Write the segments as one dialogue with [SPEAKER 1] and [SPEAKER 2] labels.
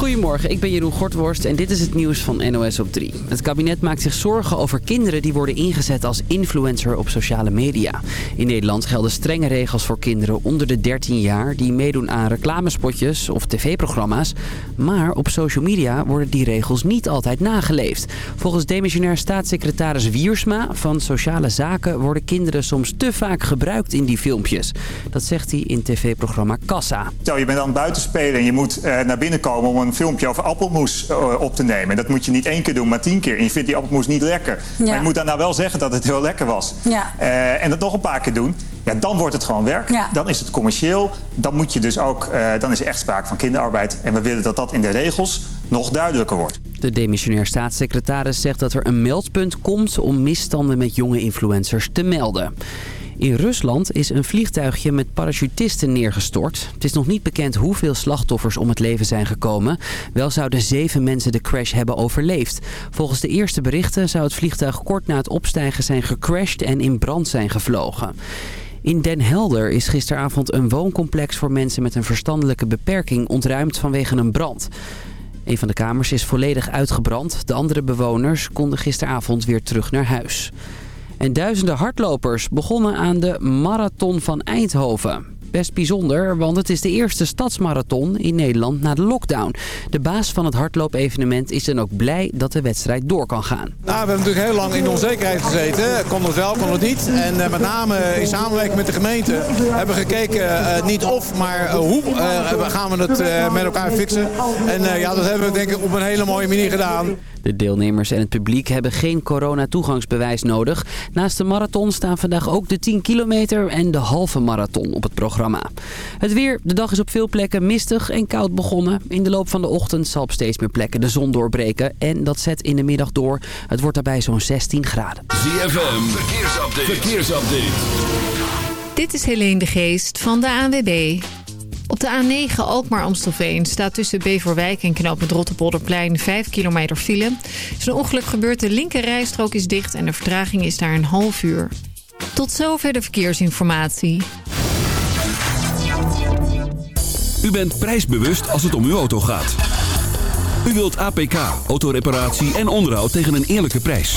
[SPEAKER 1] Goedemorgen, ik ben Jeroen Gortworst en dit is het nieuws van NOS op 3. Het kabinet maakt zich zorgen over kinderen die worden ingezet als influencer op sociale media. In Nederland gelden strenge regels voor kinderen onder de 13 jaar... die meedoen aan reclamespotjes of tv-programma's. Maar op social media worden die regels niet altijd nageleefd. Volgens demissionair staatssecretaris Wiersma van Sociale Zaken... worden kinderen soms te vaak gebruikt in die filmpjes. Dat zegt hij in tv-programma Kassa.
[SPEAKER 2] Stel, je bent aan het buiten spelen en je moet uh, naar binnen komen... om een filmpje over appelmoes uh, op te nemen. Dat moet je niet één keer doen, maar tien keer. En je vindt die appelmoes niet lekker. Ja. Maar je moet daarna wel zeggen dat het heel lekker was. Ja. Uh, en dat nog een paar keer doen. Ja, dan wordt het gewoon werk. Ja. Dan is het commercieel. Dan moet je dus ook, uh, dan is er echt sprake van kinderarbeid. En we willen dat dat in de regels nog duidelijker wordt.
[SPEAKER 1] De demissionair staatssecretaris zegt dat er een meldpunt komt om misstanden met jonge influencers te melden. In Rusland is een vliegtuigje met parachutisten neergestort. Het is nog niet bekend hoeveel slachtoffers om het leven zijn gekomen. Wel zouden zeven mensen de crash hebben overleefd. Volgens de eerste berichten zou het vliegtuig kort na het opstijgen zijn gecrashed en in brand zijn gevlogen. In Den Helder is gisteravond een wooncomplex voor mensen met een verstandelijke beperking ontruimd vanwege een brand. Een van de kamers is volledig uitgebrand. De andere bewoners konden gisteravond weer terug naar huis. En duizenden hardlopers begonnen aan de Marathon van Eindhoven. Best bijzonder, want het is de eerste stadsmarathon in Nederland na de lockdown. De baas van het hardloopevenement is dan ook blij dat de wedstrijd door kan gaan. Nou,
[SPEAKER 3] we hebben natuurlijk heel lang in onzekerheid gezeten. Kon het wel, kon het niet. En uh, met name in samenwerking met de gemeente hebben we gekeken, uh, niet of, maar uh, hoe gaan we het met elkaar fixen. En ja, dat hebben we denk ik op een hele mooie manier gedaan.
[SPEAKER 1] De deelnemers en het publiek hebben geen corona-toegangsbewijs nodig. Naast de marathon staan vandaag ook de 10 kilometer en de halve marathon op het programma. Het weer, de dag is op veel plekken mistig en koud begonnen. In de loop van de ochtend zal op steeds meer plekken de zon doorbreken. En dat zet in de middag door. Het wordt daarbij zo'n 16 graden.
[SPEAKER 4] ZFM, verkeersupdate. verkeersupdate.
[SPEAKER 5] Dit is Helene de Geest van de ANWB. Op de A9 Alkmaar-Amstelveen staat tussen Beverwijk en Knoop met Rotterpolderplein 5 kilometer file. Is een ongeluk gebeurd, de linker rijstrook is dicht en de vertraging is daar een half uur. Tot zover de verkeersinformatie.
[SPEAKER 4] U bent prijsbewust als het om uw auto gaat. U wilt APK, autoreparatie en onderhoud tegen een eerlijke prijs.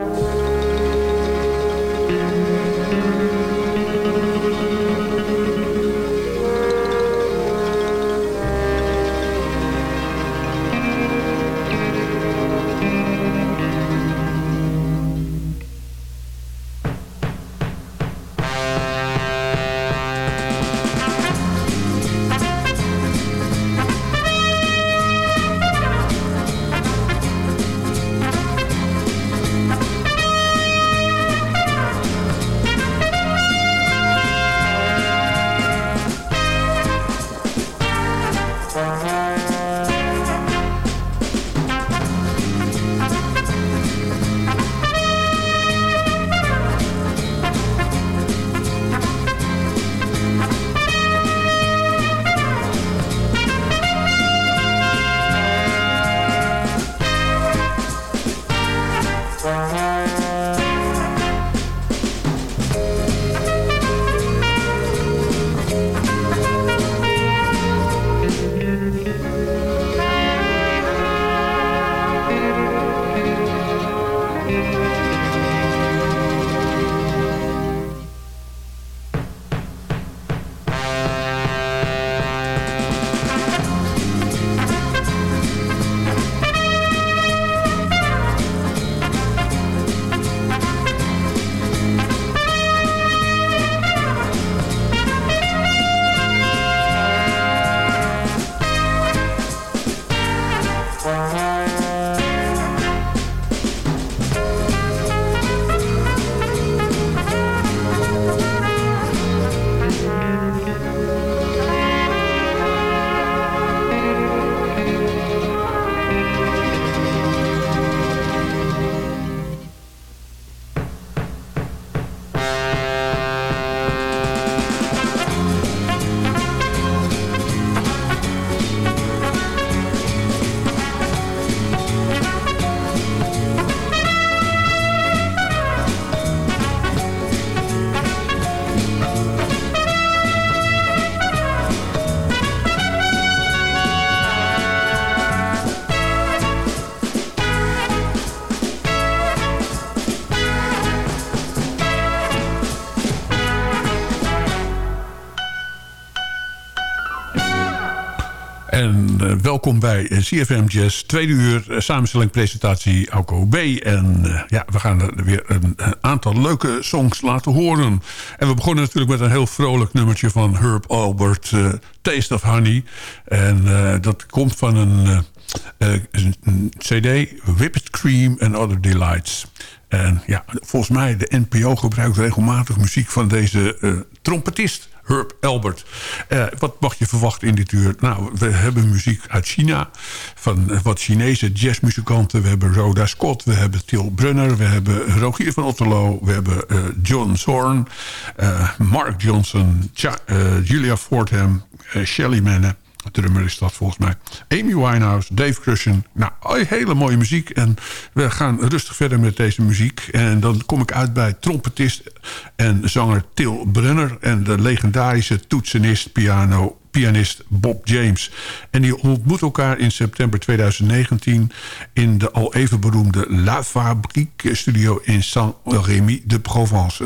[SPEAKER 6] En uh, welkom bij CFM Jazz. Tweede uur, uh, samenstelling, presentatie Alco B. En uh, ja, we gaan er weer een, een, aantal leuke songs laten horen. En we begonnen natuurlijk met een heel vrolijk nummertje van Herb Albert, Taste of Honey. En dat komt van een, een cd, Whipped Cream and Other Delights. En ja, volgens mij, de NPO gebruikt regelmatig muziek van deze trompetist... Herb Albert. Uh, wat mag je verwachten in dit uur? Nou, we hebben muziek uit China. Van wat Chinese jazzmuzikanten. We hebben Rhoda Scott. We hebben Til Brunner. We hebben Rogier van Otterlo. We hebben uh, John Zorn. Mark Johnson. Julia Fordham. Shelly Manne drummer is dat volgens mij. Amy Winehouse, Dave Crushen. Nou, hele mooie muziek. En we gaan rustig verder met deze muziek. En dan kom ik uit bij trompetist en zanger Til Brunner... en de legendarische toetsenist, piano pianist Bob James. En die ontmoet elkaar in september 2019... in de al even beroemde La Fabrique studio in Saint-Rémy de Provence.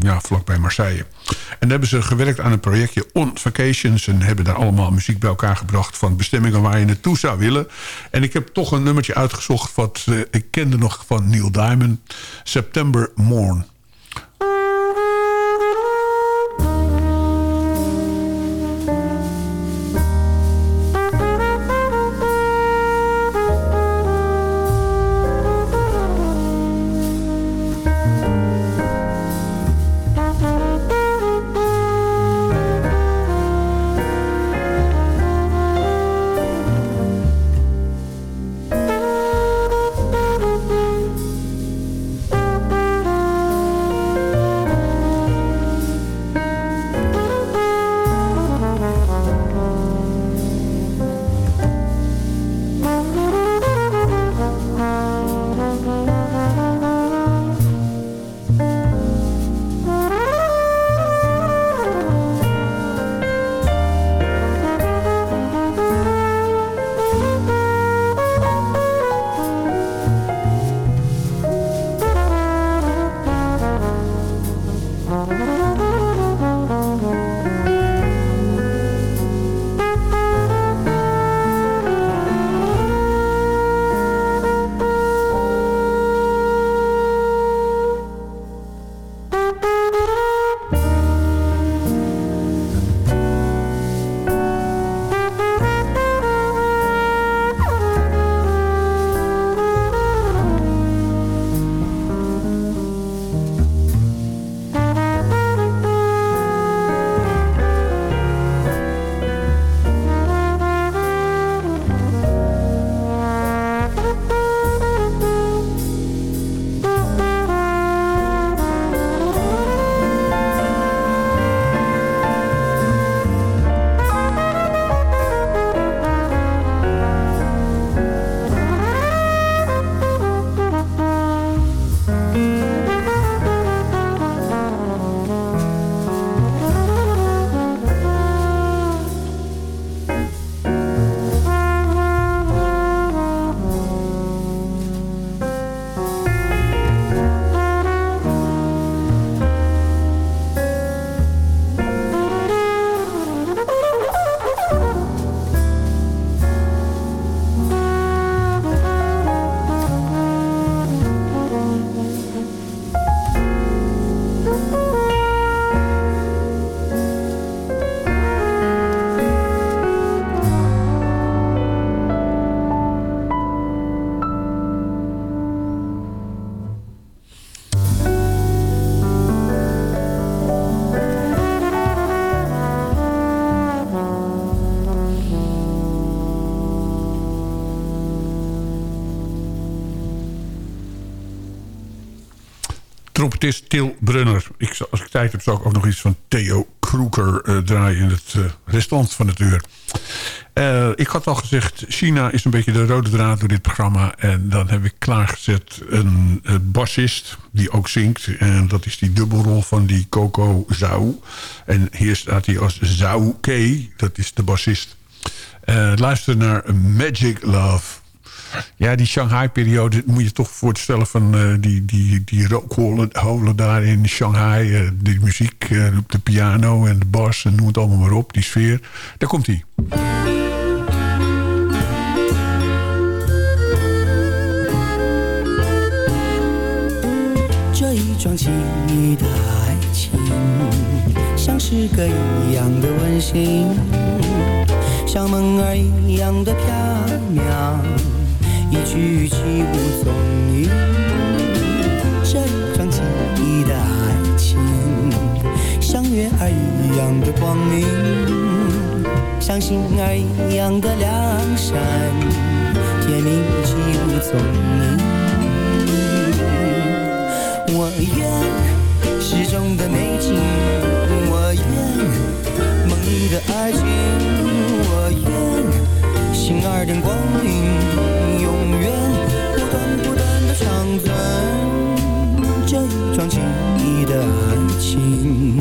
[SPEAKER 6] Ja, vlakbij Marseille. En daar hebben ze gewerkt aan een projectje On Vacations... en hebben daar allemaal muziek bij elkaar gebracht... van bestemmingen waar je naartoe zou willen. En ik heb toch een nummertje uitgezocht... wat uh, ik kende nog van Neil Diamond. September Morn. Trompetist Til Brunner. Ik, als ik tijd heb, zou ik ook nog iets van Theo Kroeker uh, draaien... in het uh, restant van het uur. Uh, ik had al gezegd, China is een beetje de rode draad door dit programma. En dan heb ik klaargezet een, een bassist die ook zingt. En dat is die dubbelrol van die Coco Zhao. En hier staat hij als Zhao K. Dat is de bassist. luister naar Magic Love... Ja, die Shanghai-periode moet je toch voorstellen van uh, die, die, die rookholen daar in Shanghai. Eh, die muziek eh, op de piano en de bars en noem het allemaal maar op, die sfeer. Daar komt hij.
[SPEAKER 7] 一样的温馨，像梦儿一样的飘渺，一句起无踪影。这一桩奇异的爱情，像月儿一样的光明，像星儿一样的亮闪，天明起无踪影。我愿诗中的美景，我愿梦里的爱情，我愿星儿点光明，断的长存这一桩奇异的爱情，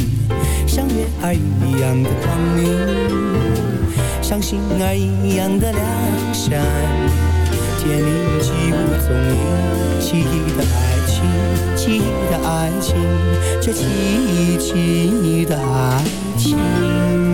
[SPEAKER 7] 像月儿一样的光明，像星儿一样的亮闪，天明起无踪影，记忆的爱情。记忆的爱情，这奇异奇异的爱情。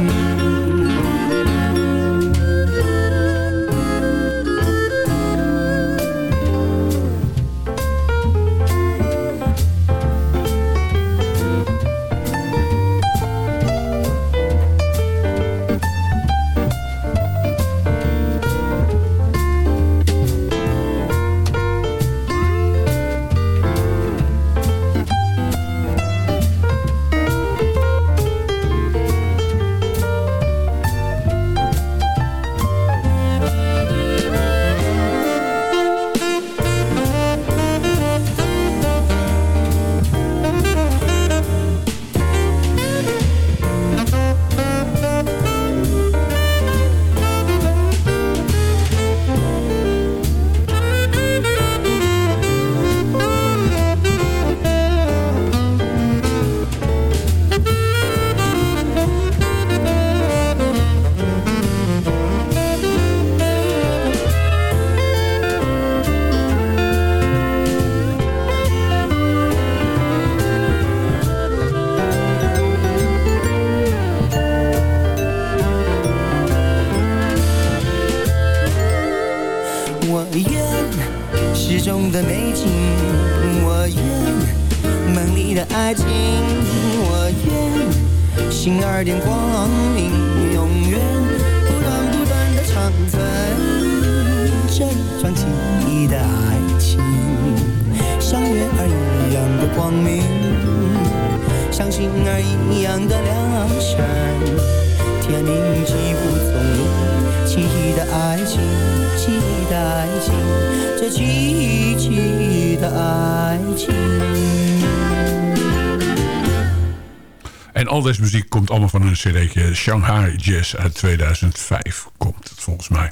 [SPEAKER 6] Een. Shanghai Jazz uit 2005 komt het volgens mij.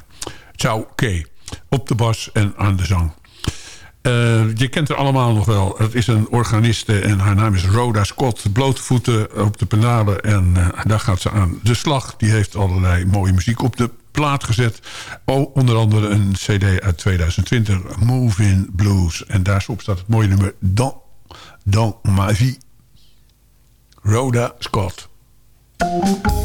[SPEAKER 6] Ciao K. Op de bas en aan de zang. Uh, je kent haar allemaal nog wel. Het is een organiste en haar naam is Rhoda Scott. Blote voeten op de penalen en uh, daar gaat ze aan de slag. Die heeft allerlei mooie muziek op de plaat gezet. Onder andere een cd uit 2020, Moving Blues. En daarop staat het mooie nummer Dans, Dans ma vie. Rhoda Scott. Música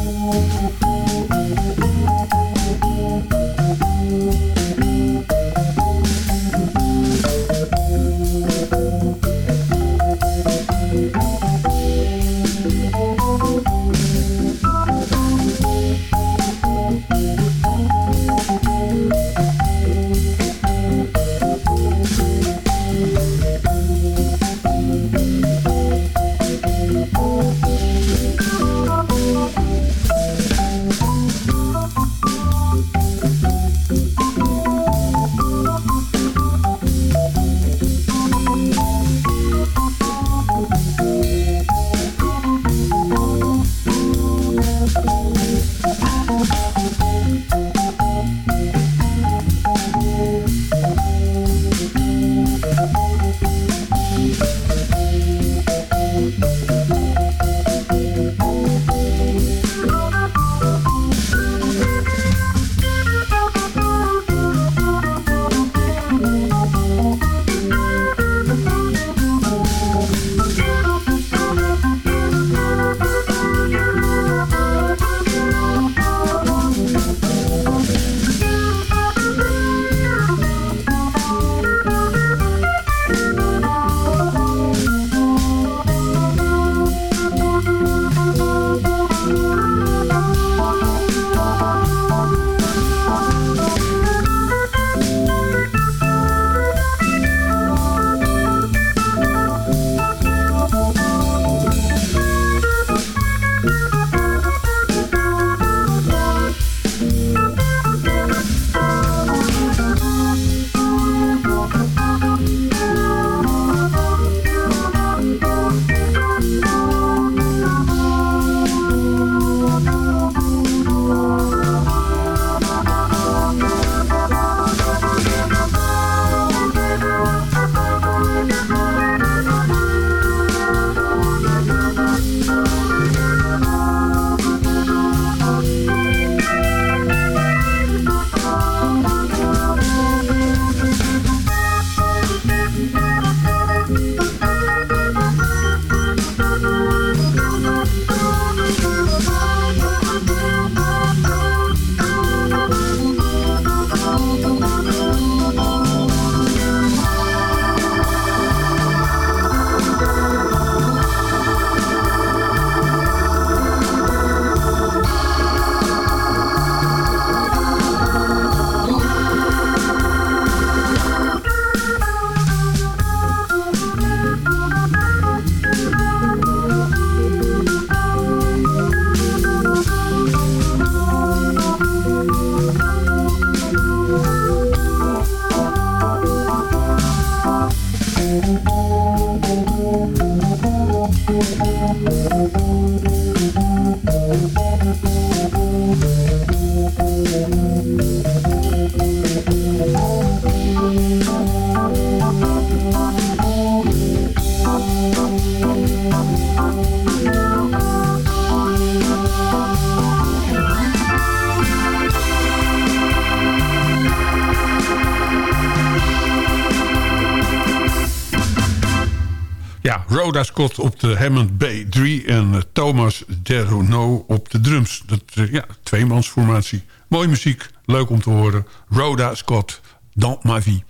[SPEAKER 6] Rhoda Scott op de Hammond B3 en uh, Thomas Derono op de drums. Dat, uh, ja, tweemansformatie. Mooie muziek, leuk om te horen. Rhoda Scott, Dans ma vie.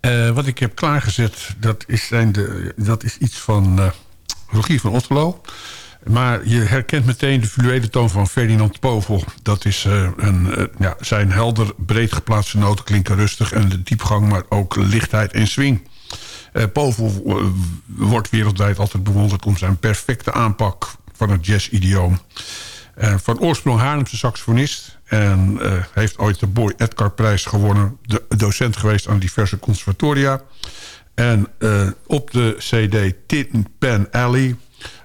[SPEAKER 6] Uh, wat ik heb klaargezet, dat is, zijn de, dat is iets van Rogier van Otterlo. Maar je herkent meteen de fluwele toon van Ferdinand Povel. Dat is uh, een, uh, ja, zijn helder, breed geplaatste noten klinken rustig... en de diepgang, maar ook lichtheid en swing. Uh, Povel wordt wereldwijd altijd bewonderd om zijn perfecte aanpak van het jazz-idioom. van oorsprong Haarlemse saxofonist... en heeft ooit de Boy Edgar prijs gewonnen. De, docent geweest aan diverse conservatoria. En op de cd Tin Pan Alley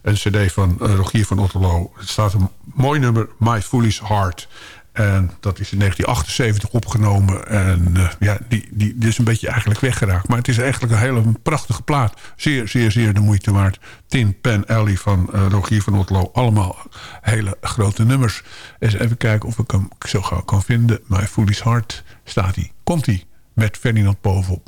[SPEAKER 6] een cd van Rogier van Otterlo. Staat een mooi nummer, My Foolish Heart. En dat is in 1978 opgenomen. En uh, ja, die, die, is een beetje eigenlijk weggeraakt. Maar het is eigenlijk een hele prachtige plaat. Zeer, zeer, zeer de moeite waard. Tin Pan Alley van uh, Rogier van Otterlo. Allemaal hele grote nummers. Eens even kijken of ik hem zo gauw kan vinden. My Foolish Heart staat hij. Komt-ie met Ferdinand Povel.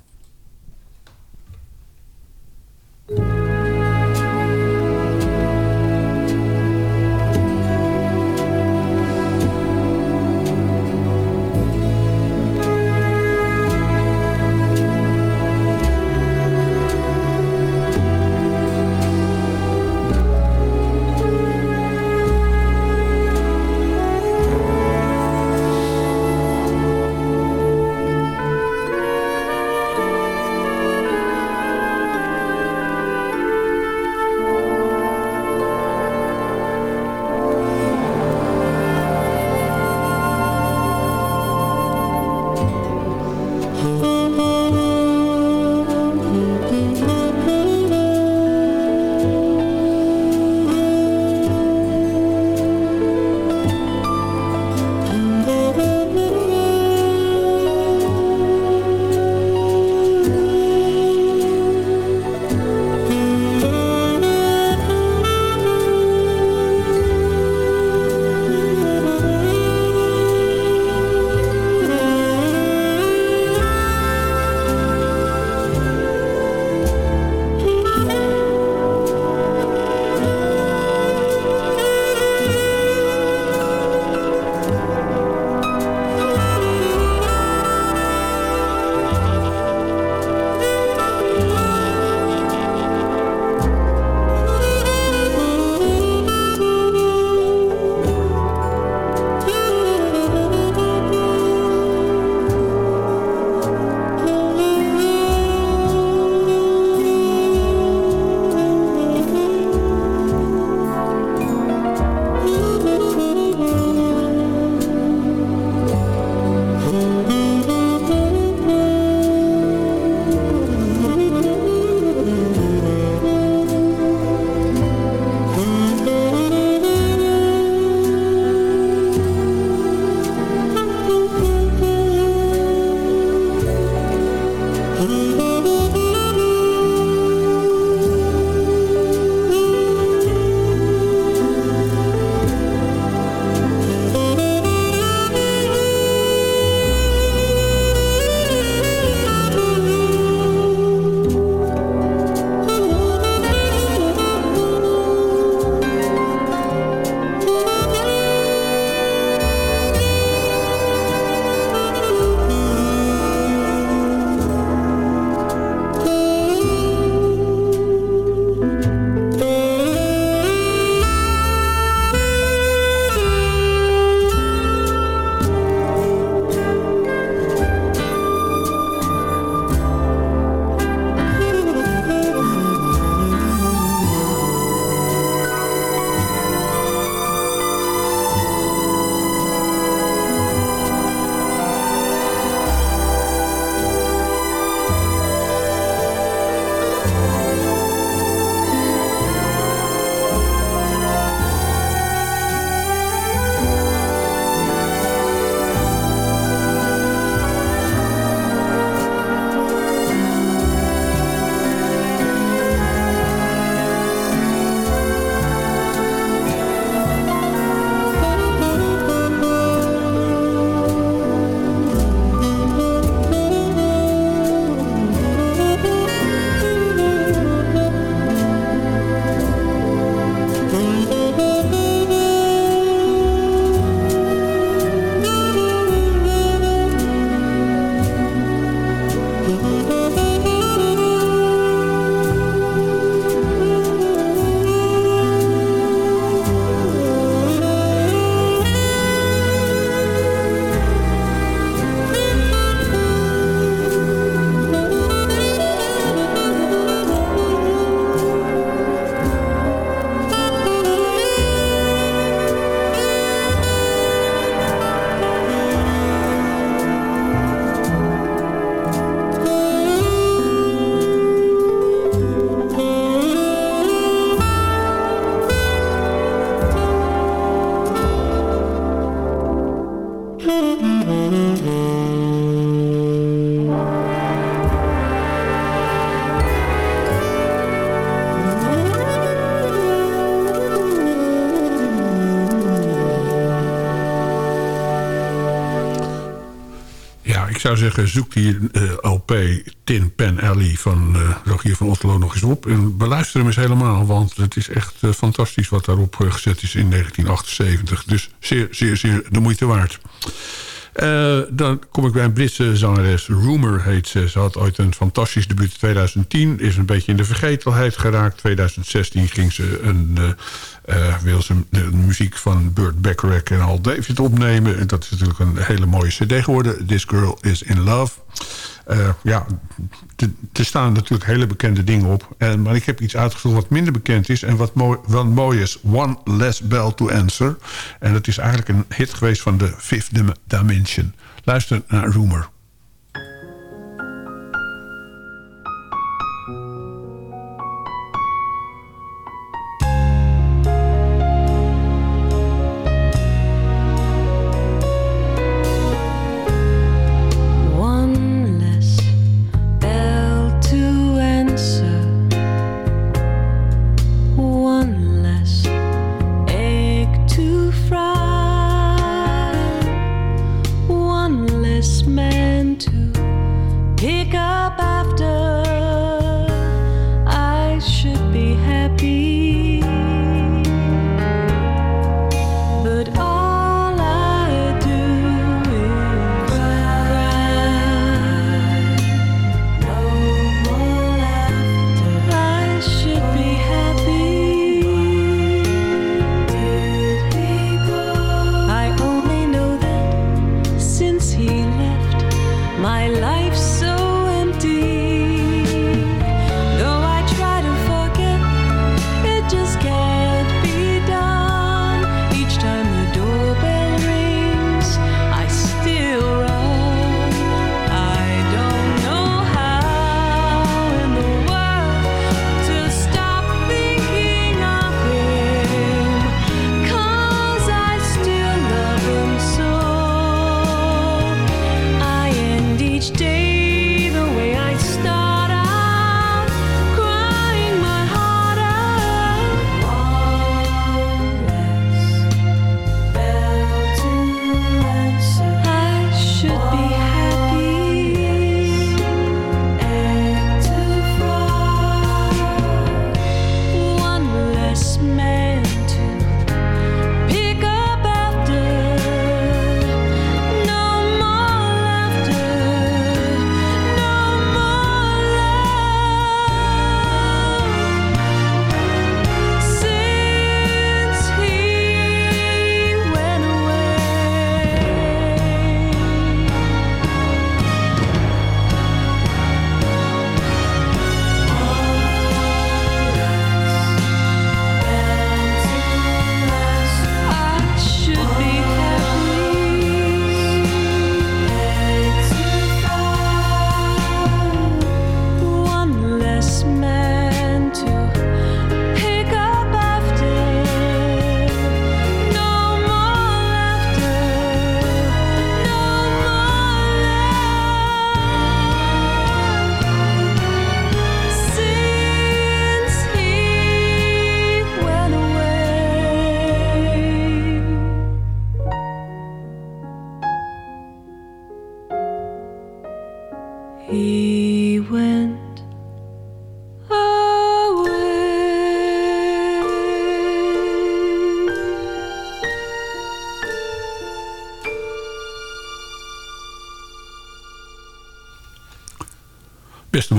[SPEAKER 8] Zeggen, zoek die uh, LP Tin Pen Alley van uh, Rogier van Otterlo nog eens op. En beluister hem eens helemaal, want het is echt uh, fantastisch wat daarop gezet is in 1978. Dus zeer, zeer, zeer de moeite waard. Uh, dan kom ik bij een Britse zangeres. Rumor heet ze. Ze had ooit een fantastisch debuut in 2010. Is een beetje in de vergetelheid geraakt. 2016 ging ze een... Uh, wil ze de muziek van Burt Bacharach en Al David opnemen. En dat is natuurlijk een hele mooie cd geworden. This Girl is in Love. Uh, ja, er staan natuurlijk hele bekende dingen op. En, maar ik heb iets uitgezocht wat minder bekend is... en wat mooi, mooi is. One Less Bell to Answer. En dat is eigenlijk een hit geweest van de Fifth Dimension. Luister naar Rumor.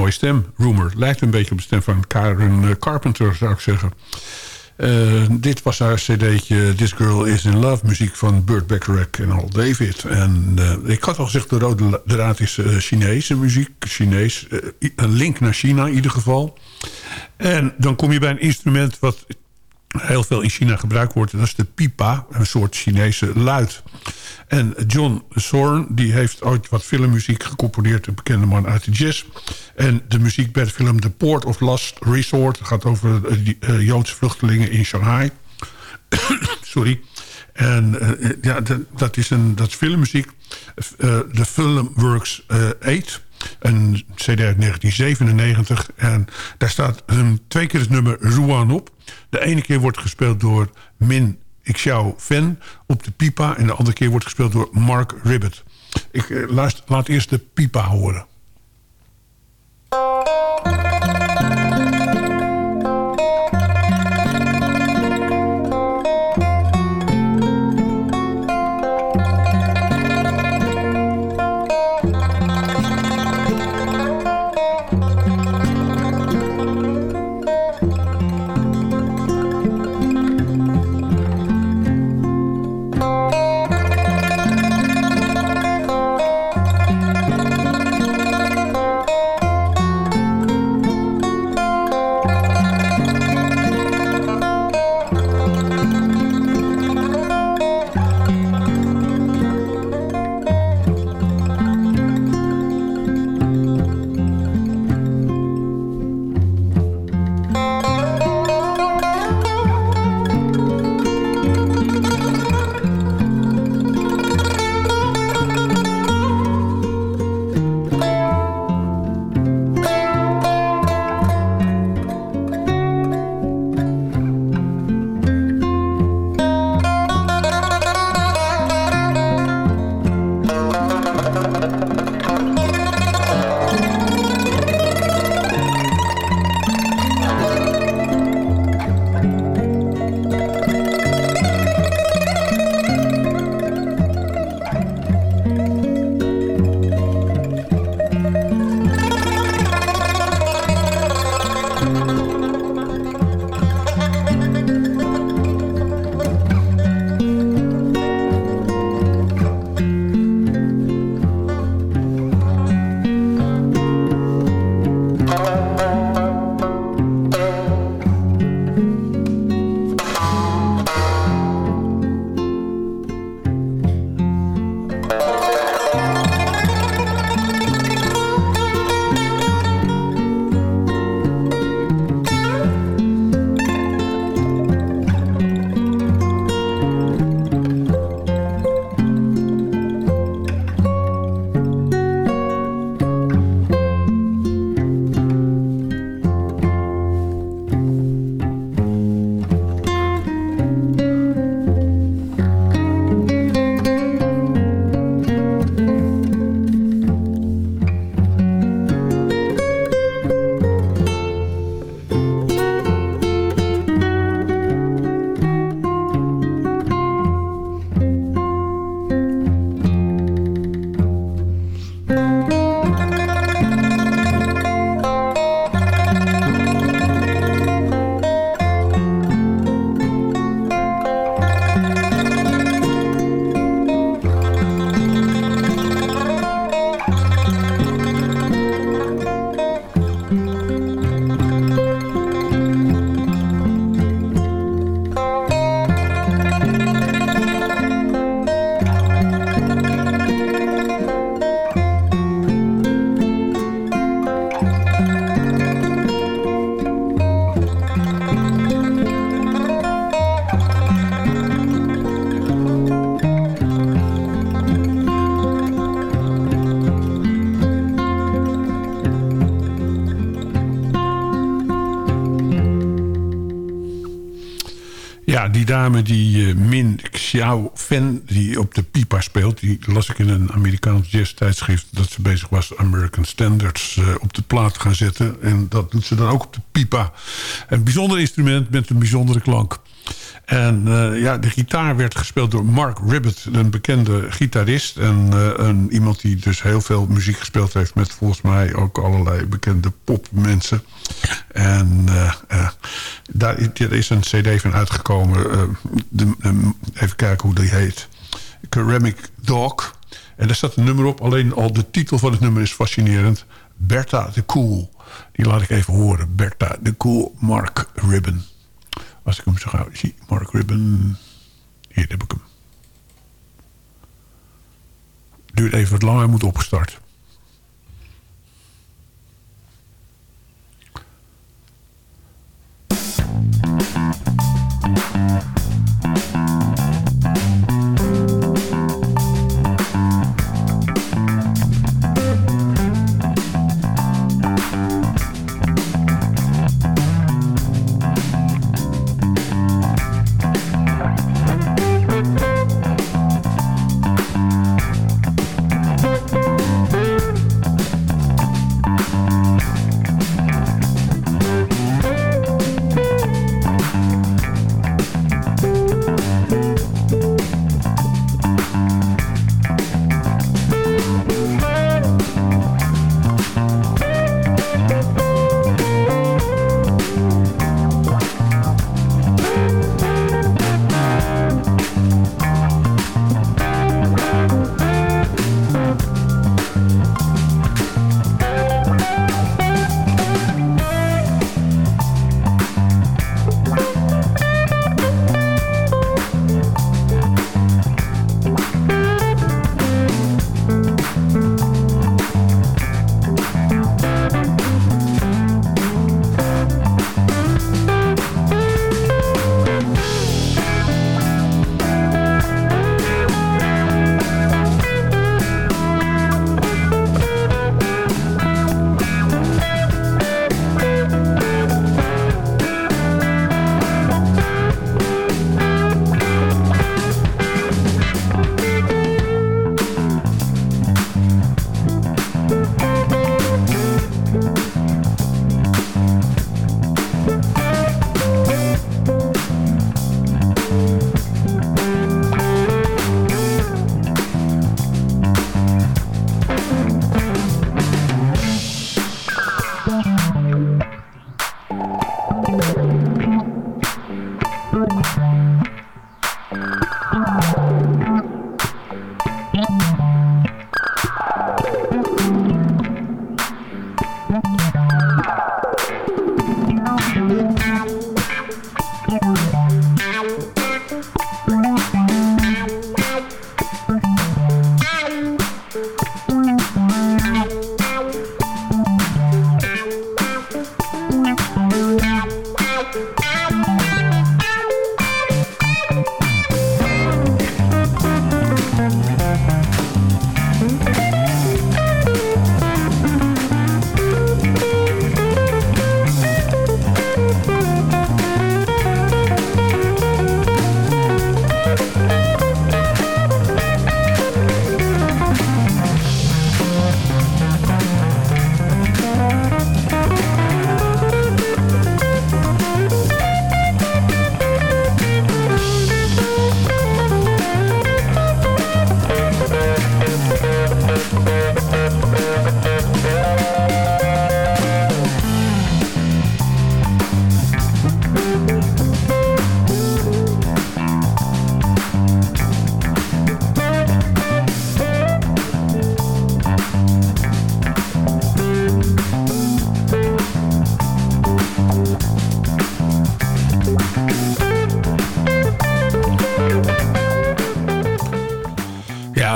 [SPEAKER 8] Mooie stem, Rumor. Lijkt een beetje op de stem van Karen eh, Carpenter, zou ik zeggen. Uh, dit was haar cd'tje This Girl Is In Love. Muziek van Burt Bacharach en Al David. En uh, ik had al gezegd, de rode draad is uh, Chinese muziek. Chinees. een link naar China in ieder geval. En dan kom je bij een instrument wat heel veel in China gebruikt wordt. En dat is de pipa, een soort Chinese luid. En John Zorn die heeft ooit wat filmmuziek gecomponeerd. Een bekende man uit de jazz. En de muziek bij de film The Port of Last Resort. gaat over uh, Joodse vluchtelingen in Shanghai. Sorry. En uh, ja, dat is, een, dat is filmmuziek. De film Works 8. Een cd uit 1997. En daar staat um, twee keer het nummer Ruan op. De ene keer wordt gespeeld door Min
[SPEAKER 6] Xiao Fan op de pipa. En de andere keer wordt gespeeld door Mark Ribbett. Ik eh, luister, laat eerst de pipa horen. Die dame die uh, Min Xiao Fan, die op de pipa speelt... die las ik in een Amerikaans jazz-tijdschrift... dat ze bezig was American Standards uh, op de plaat gaan zetten. En dat doet ze dan ook op de pipa. Een bijzonder instrument met een bijzondere klank. En uh, ja, de gitaar werd gespeeld door Mark Ribbett, een bekende gitarist. En uh, een, iemand die dus heel veel muziek gespeeld heeft... met volgens mij ook allerlei bekende popmensen. En uh, daar is een cd van uitgekomen. De, even kijken hoe die heet. Ceramic Dog. En daar staat een nummer op. Alleen al de titel van het nummer is fascinerend. Bertha de Cool. Die laat ik even horen. Bertha de Cool, Mark Ribbon. Als ik hem zo gauw zie. Mark Ribbon. Hier heb ik hem. Duurt even wat langer, moet opgestart.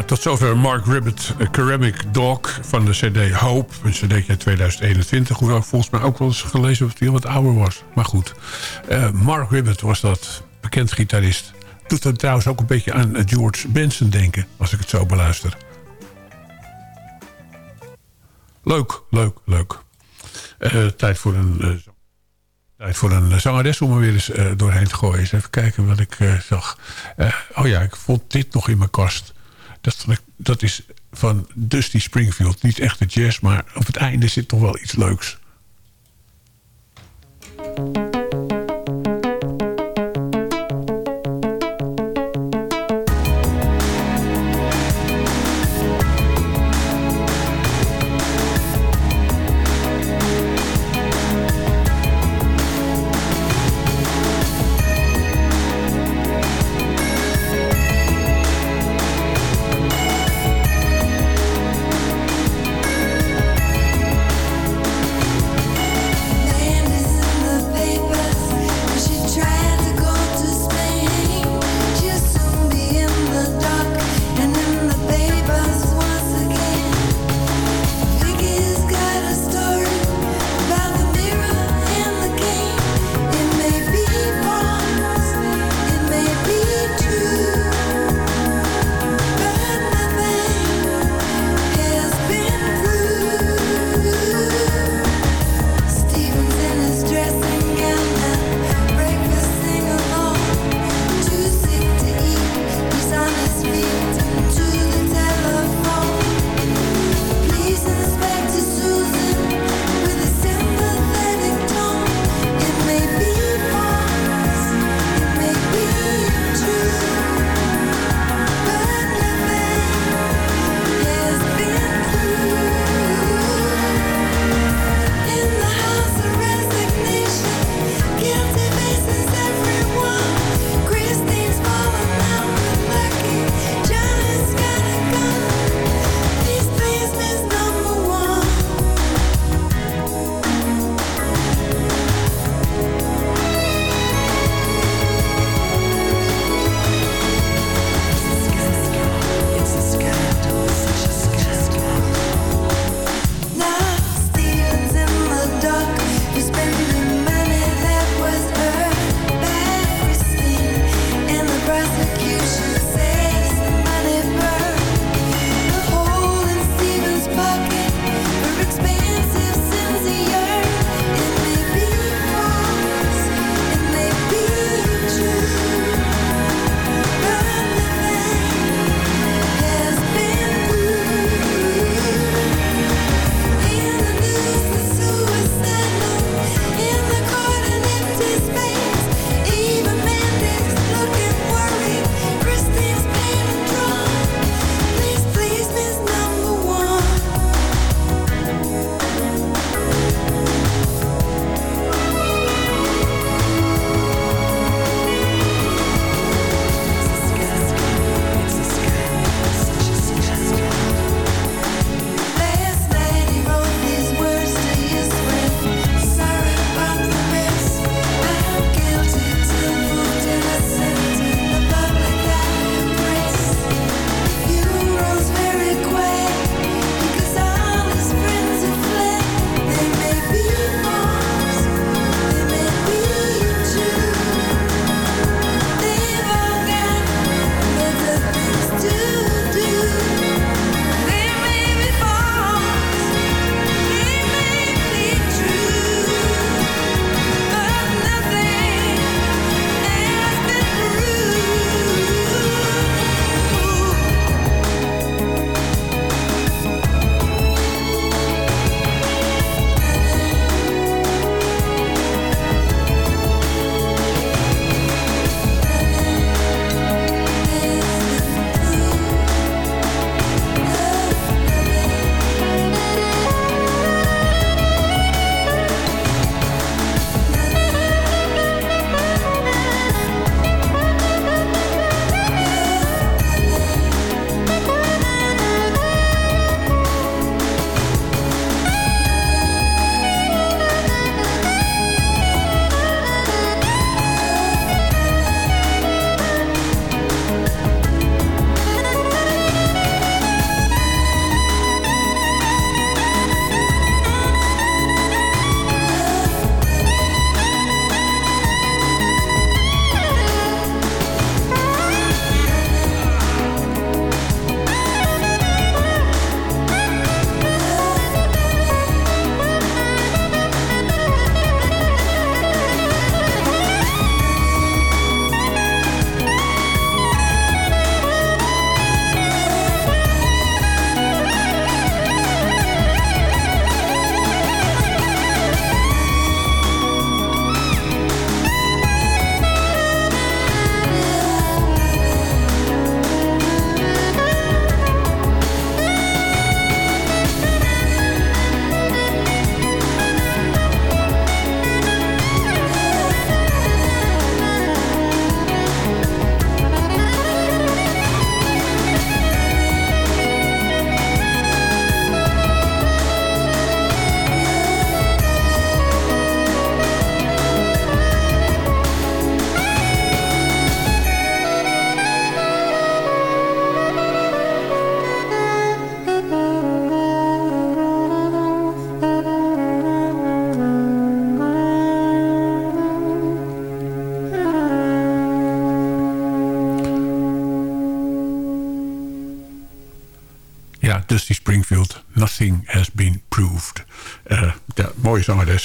[SPEAKER 6] Ja, tot zover Mark Ribbit, Ceramic Dog van de cd Hope. Een cd uit 2021. Hoewel volgens mij ook wel eens gelezen of hij wat ouder was. Maar goed, uh, Mark Ribbit was dat, bekend gitarist. Doet dat trouwens ook een beetje aan George Benson denken, als ik het zo beluister. Leuk, leuk, leuk. Tijd voor een... Tijd voor een zangeres om er weer eens doorheen te gooien. Eens even kijken wat ik zag. Oh ja, ik vond dit nog in mijn kast. Dat, dat is van Dusty Springfield. Niet echt de jazz, maar op het einde zit toch wel iets leuks.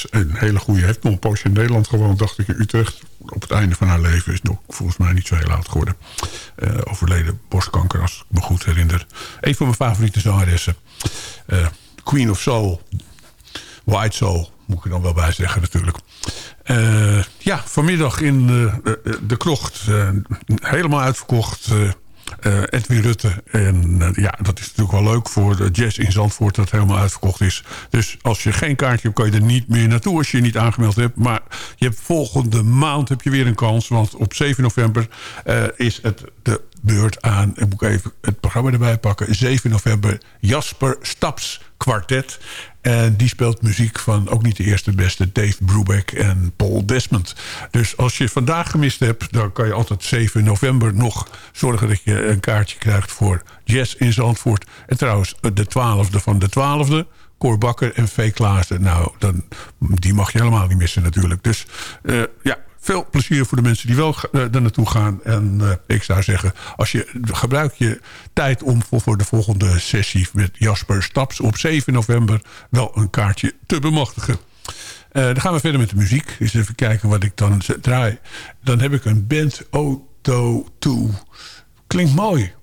[SPEAKER 6] Een hele goede. Heeft nog een poosje in Nederland gewoond, dacht ik, in Utrecht. Op het einde van haar leven is nog volgens mij niet zo heel oud geworden. Uh, overleden borstkanker, als ik me goed herinner. Een van mijn favoriete zangeressen. Uh, Queen of Soul, White Soul, moet ik er dan wel bij zeggen natuurlijk. Uh, ja, vanmiddag in de, krocht. Helemaal uitverkocht. Uh, Edwin Rutte. En ja, dat is natuurlijk wel leuk voor de jazz in Zandvoort dat helemaal uitverkocht is. Dus als je geen kaartje hebt, kan je er niet meer naartoe als je je niet aangemeld hebt. Maar je hebt volgende maand heb je weer een kans. Want op 7 november is het de beurt aan. Ik moet even het programma erbij pakken. 7 november Jasper Staps kwartet. En die speelt muziek van ook niet de eerste beste Dave Brubeck en Paul Desmond. Dus als je vandaag gemist hebt, dan kan je altijd 7 november nog zorgen dat je een kaartje krijgt voor Jazz in Zandvoort. En trouwens, de 12e van de 12e. Cor en V. Klaassen. Nou, dan, die mag je helemaal niet missen natuurlijk. Dus uh, ja, veel plezier voor de mensen die wel uh, er naartoe gaan. En uh, ik zou zeggen, als je, gebruik je tijd om voor, de volgende sessie met Jasper Staps op 7 november wel een kaartje te bemachtigen. Uh, dan gaan we verder met de muziek. Eens even kijken wat ik dan draai. Dan heb ik een band Auto 2. Klinkt mooi.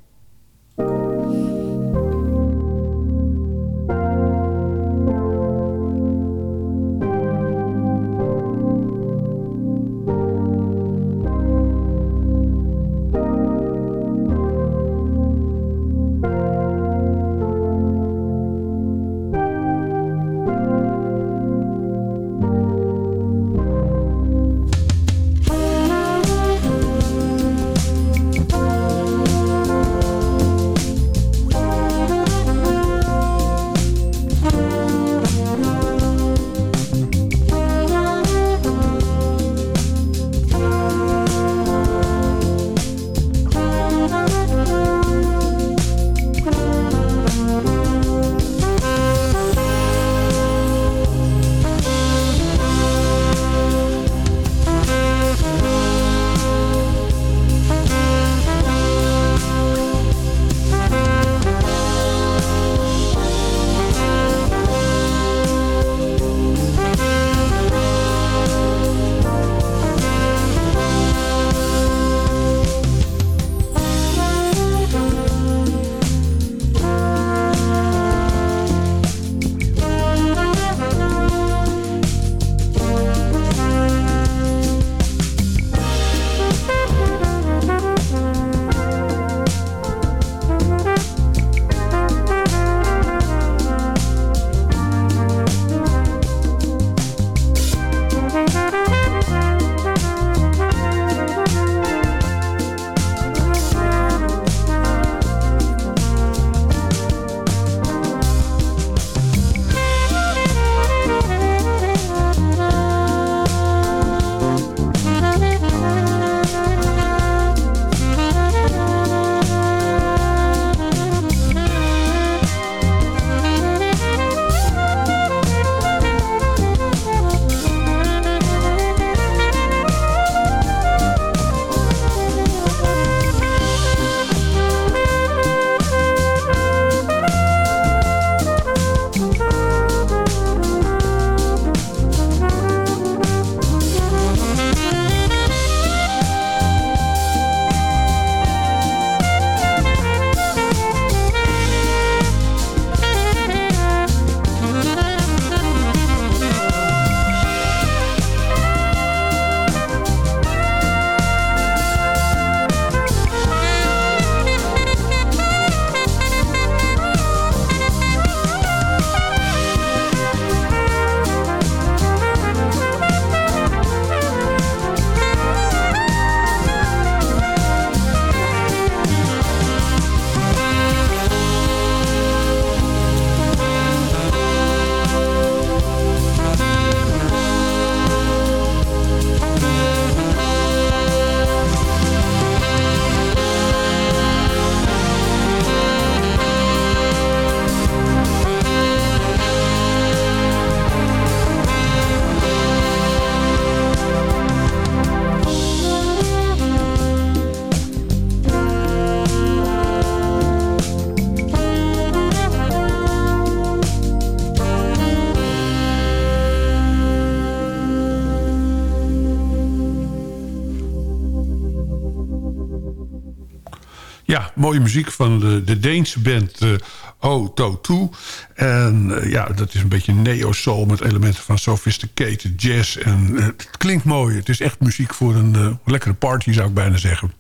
[SPEAKER 6] Muziek van de, de Deense band uh, O To En uh, ja, dat is een beetje neo-soul met elementen van sophisticated jazz. En uh, het klinkt mooi. Het is echt muziek voor een lekkere party, zou ik bijna zeggen.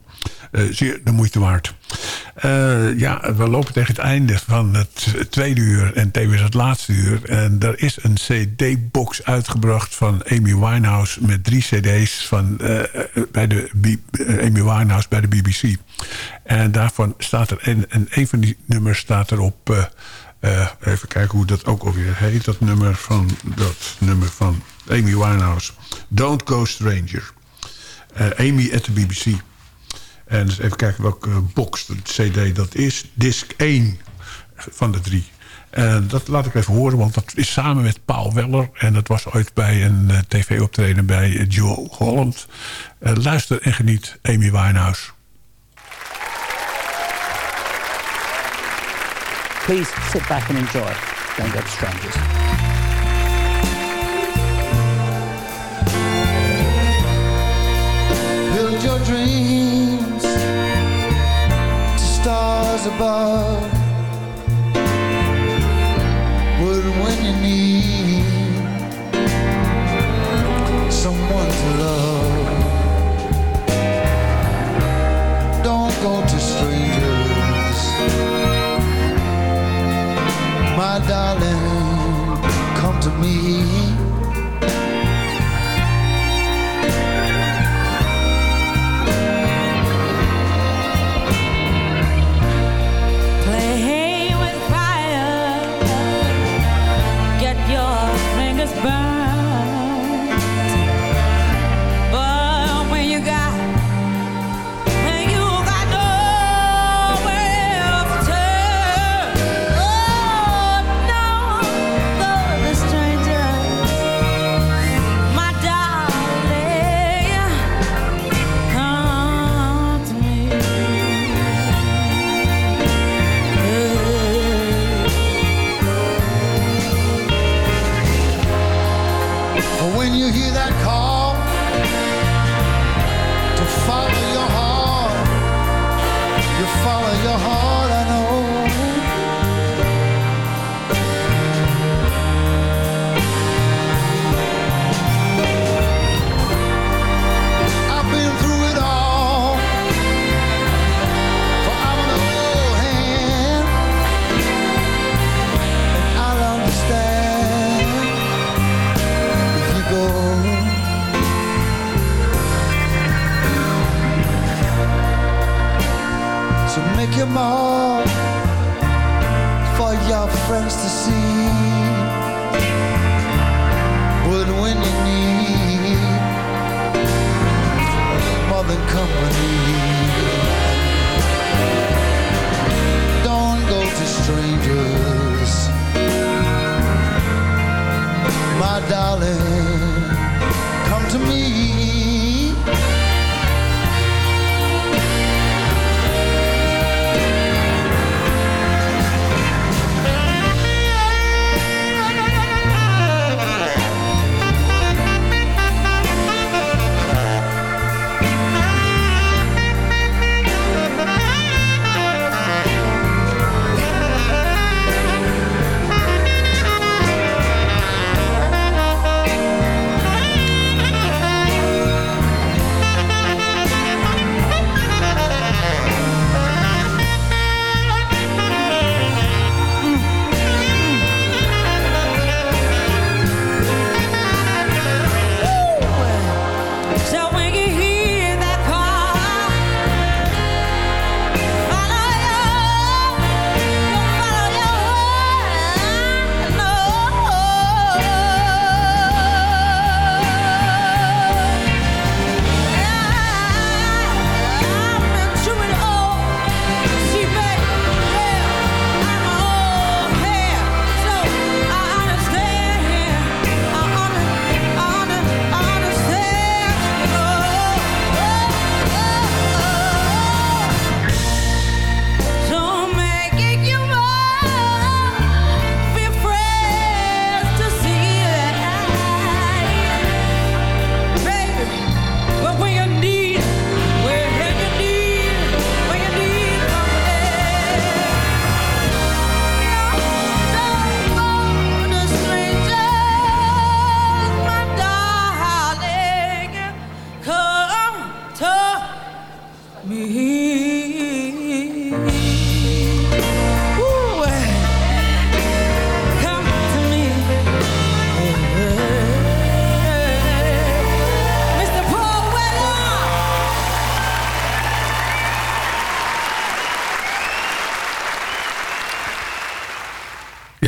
[SPEAKER 6] Zeer de moeite waard. ja, we lopen tegen het einde van het tweede uur en tevens het laatste uur. En er is een cd-box uitgebracht van Amy Winehouse... met drie cd's van, bij de Amy Winehouse bij de BBC. En daarvan staat er... En, en een van die nummers staat er op... Uh, uh, even kijken hoe dat ook alweer heet. Dat nummer van, dat nummer van Amy Winehouse. Don't Go Stranger. Amy at the BBC. En even kijken welke box, de cd dat is. Disc 1 van de drie. En dat laat ik even horen, want dat is samen met Paul Weller. En dat was ooit bij een uh, tv-optreden bij uh, Joe Holland. Uh, luister en geniet, Amy Winehouse.
[SPEAKER 9] Please sit back and enjoy. Don't go to strangers.
[SPEAKER 10] Stars above. But when you need someone to love, don't go to strangers my darling, come to me.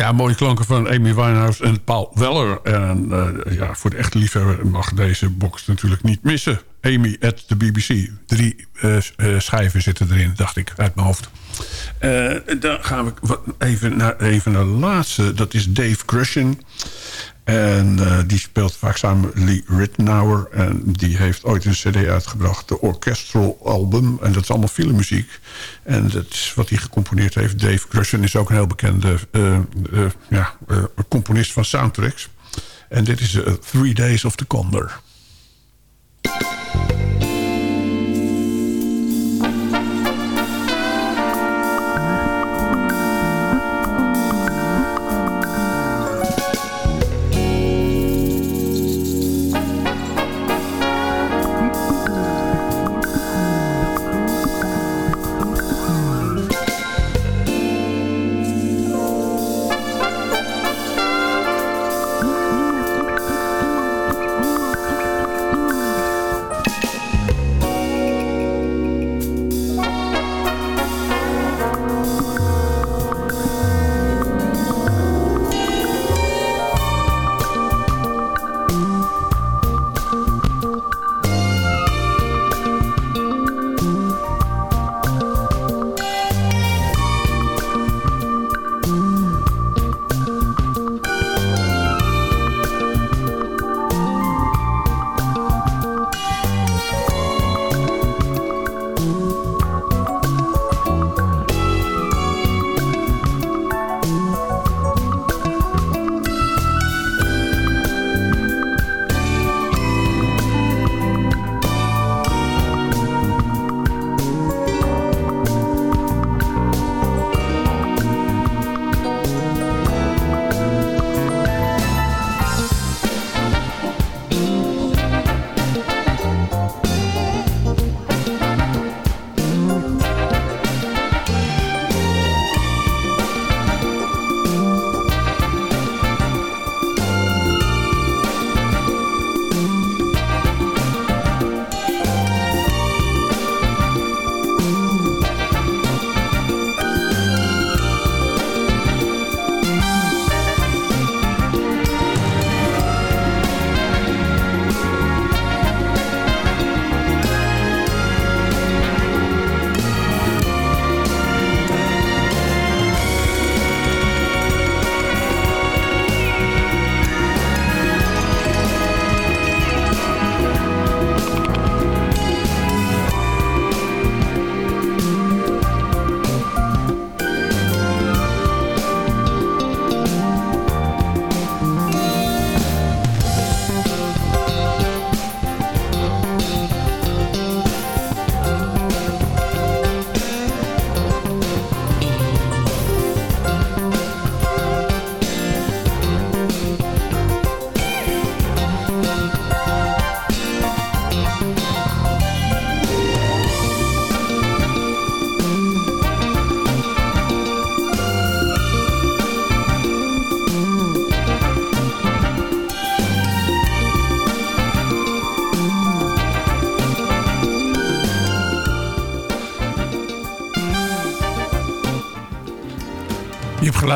[SPEAKER 6] Ja, mooie klanken van Amy Winehouse en Paul Weller. En uh, ja, voor de echte liefhebber mag deze box natuurlijk niet missen. Amy at the BBC. Drie uh, uh, schijven zitten erin, dacht ik, uit mijn hoofd. dan gaan we even naar, even de laatste. Dat is Dave Crushen. En uh, die speelt vaak samen Lee Rittenauer. En die heeft ooit een cd uitgebracht. De Orchestral Album. En dat is allemaal filmmuziek. En dat is wat hij gecomponeerd heeft. Dave Crushen is ook een heel bekende uh, uh, ja, componist van soundtracks. En dit is Three Days of the Condor.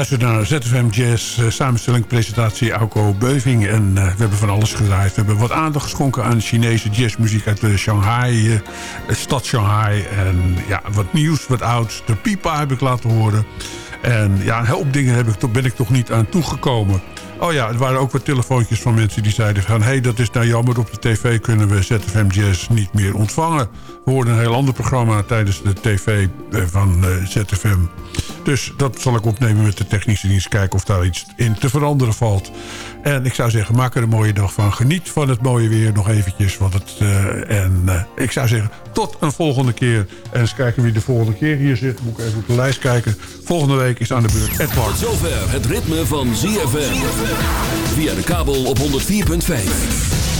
[SPEAKER 6] Geluisterd naar ZFM Jazz, uh, samenstelling, presentatie Auko Beuving. En uh, we hebben van alles gedraaid. We hebben wat aandacht geschonken aan Chinese jazzmuziek uit de Shanghai, uh, stad Shanghai. En ja, wat nieuws, wat ouds. De pipa heb ik laten horen. En ja, een hoop dingen heb ik, ben ik toch niet aan toegekomen. Oh ja, er waren ook wat telefoontjes van mensen die zeiden van... hé, hey, dat is nou jammer, op de tv kunnen we ZFM Jazz niet meer ontvangen. We hoorden een heel ander programma tijdens de tv van ZFM. Dus dat zal ik opnemen met de technische dienst. Kijken of daar iets in te veranderen valt. En ik zou zeggen, maak er een mooie dag van. Geniet van het mooie weer nog eventjes. Want het, uh, en uh, ik zou zeggen, tot een volgende keer. En eens kijken wie de volgende keer hier zit. Moet ik even op de lijst kijken. Volgende week is aan de beurt Edward.
[SPEAKER 4] Tot zover het ritme van ZFM. Via de kabel op 104.5.